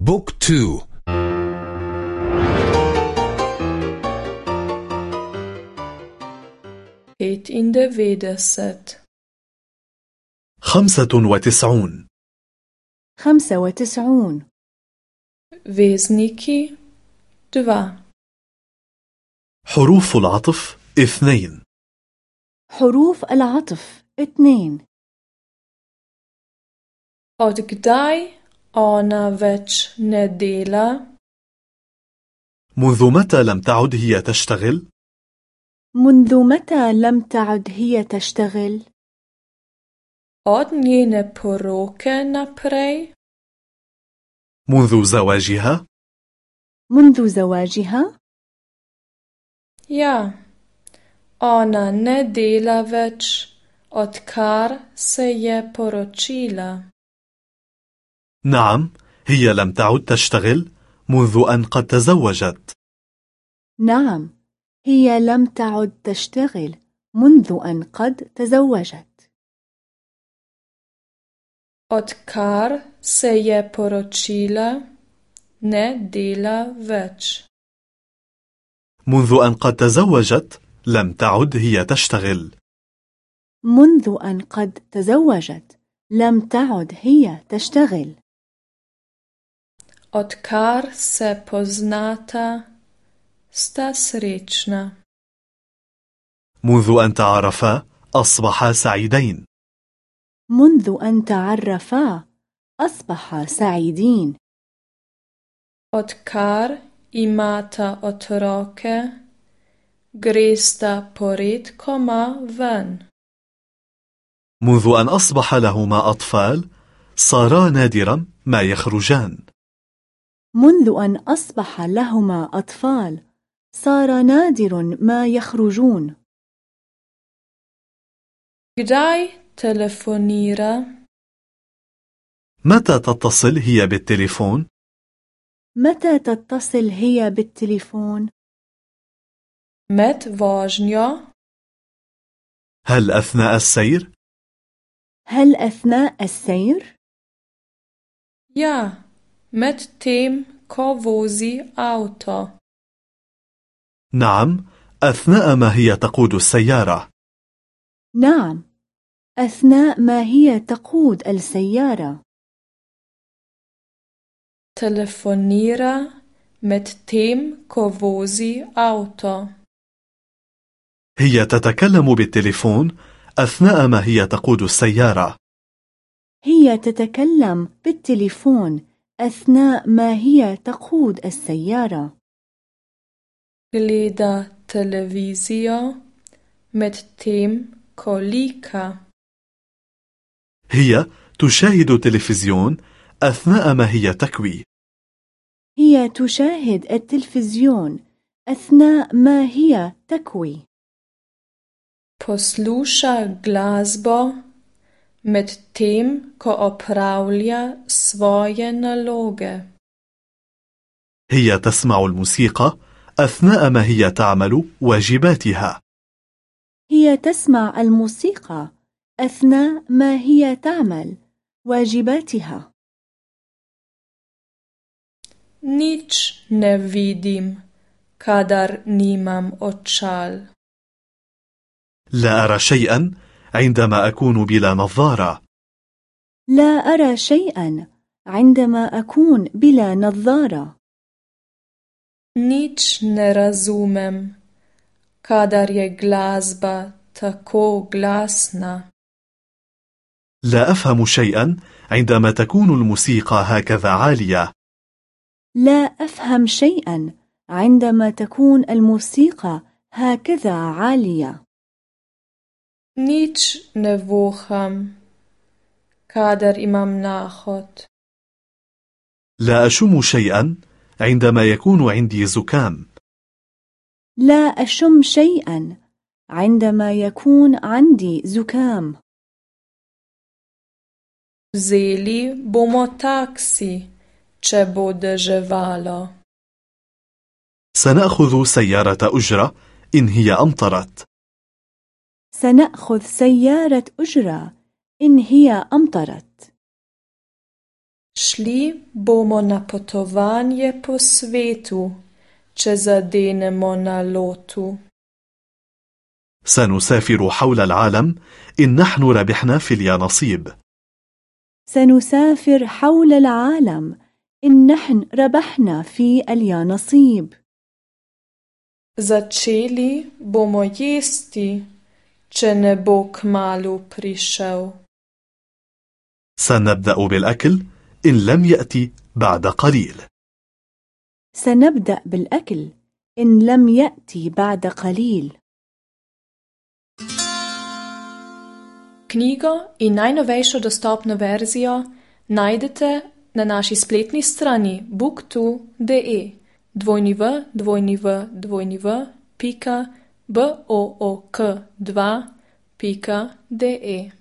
Book two. petindevetdeset خمسة وتسعون. خمسة وتسعون. Vezniki dva. حروف العطف اثنين. حروف العطف اثنين. Kdaj Ona več ne dela. منذ متى لم تعد هي تشتغل؟ منذ متى لم تعد هي تشتغل؟ منذ زواجها؟ منذ زواجها؟ يا أنا نديلا فيتش اتكار سيه پروچيلا نعم هي لم تعد تشتغل منذ أن قد تزوجت. نعم هي لم تعد تشتغل منذ أن قد تزوجت. Odkar se je poročila, ne dela več. منذ أن قد تزوجت لم تعد هي تشتغل منذ أن قد تزوجت لم تعد هي تشتغل Odkar se poznata, sta srečna. منذ أن تعرفا أصبحا سعيدين منذ أن تعرفا أصبحا سعيدين Odkar imata otroke, gresta poredkoma ven. منذ أن أصبح لهما أطفال صارا نادرا ما يخرجان منذ أن أصبح لهما أطفال صار نادر ما يخرجون Kdaj telefonira? متى تتصل هي بالتليفون؟ متى تتصل هي بالتليفون؟ Med vožnjo? هل أثناء السير؟ هل أثناء السير؟ Ja, med tem, ko vozi avto. نعم أثناء ما هي تقود السيارة نعم أثناء ما هي تقود السيارة Telefonira med tem, ko vozi. هي تتكلم بالتليفون أثناء ما هي تقود السيارة هي تتكلم بالتليفون أثناء ما هي تقود السيارة. Gleda televizijo med tem, ko lika. هي تشاهد تلفزيون أثناء ما هي تكوي. هي تشاهد التلفزيون أثناء ما هي تكوي. Posluša glasbo med tem, ko opravlja svoje naloge. هي تسمع الموسيقى أثناء ما هي تعمل واجباتها هي تسمع الموسيقى أثناء ما هي تعمل واجباتها Nič ne vidim, kadar nimam očal. لا أرى شيئا عندما أكون بلا نظارة. لا أرى شيئا عندما أكون بلا نظارة. Nič ne razumem, kadar je glasba tako glasna. لا أفهم شيئا عندما تكون الموسيقى هكذا عالية. لا أفهم شيئا عندما تكون الموسيقى هكذا عالية. Nič ne voham, kadar imam nahod. لا أشم شيئا عندما يكون عندي زكام لا أشم شيئا عندما يكون عندي زكام Vzeli bomo taksi, če bo deževalo. سنأخذ سيارة أجرة إن هي أمطرت سنأخذ سيارة أجرة إن هي أمطرت Šli bomo na potovanje po svetu, če zadenemo na lotu. سنسافر حول العالم إن نحن ربحنا في اليانصيب. سنسافر حول العالم إن نحن ربحنا في اليانصيب. Začeli bomo jesti, če ne bo kmalu prišel. سنبدأ بالأكل إن لم يأتي بعد قليل. سنبدأ بالأكل إن لم يأتي بعد قليل. Knjigo in najnovejšo dostopno verzijo najdete na naši spletni strani book2.de www.book2.de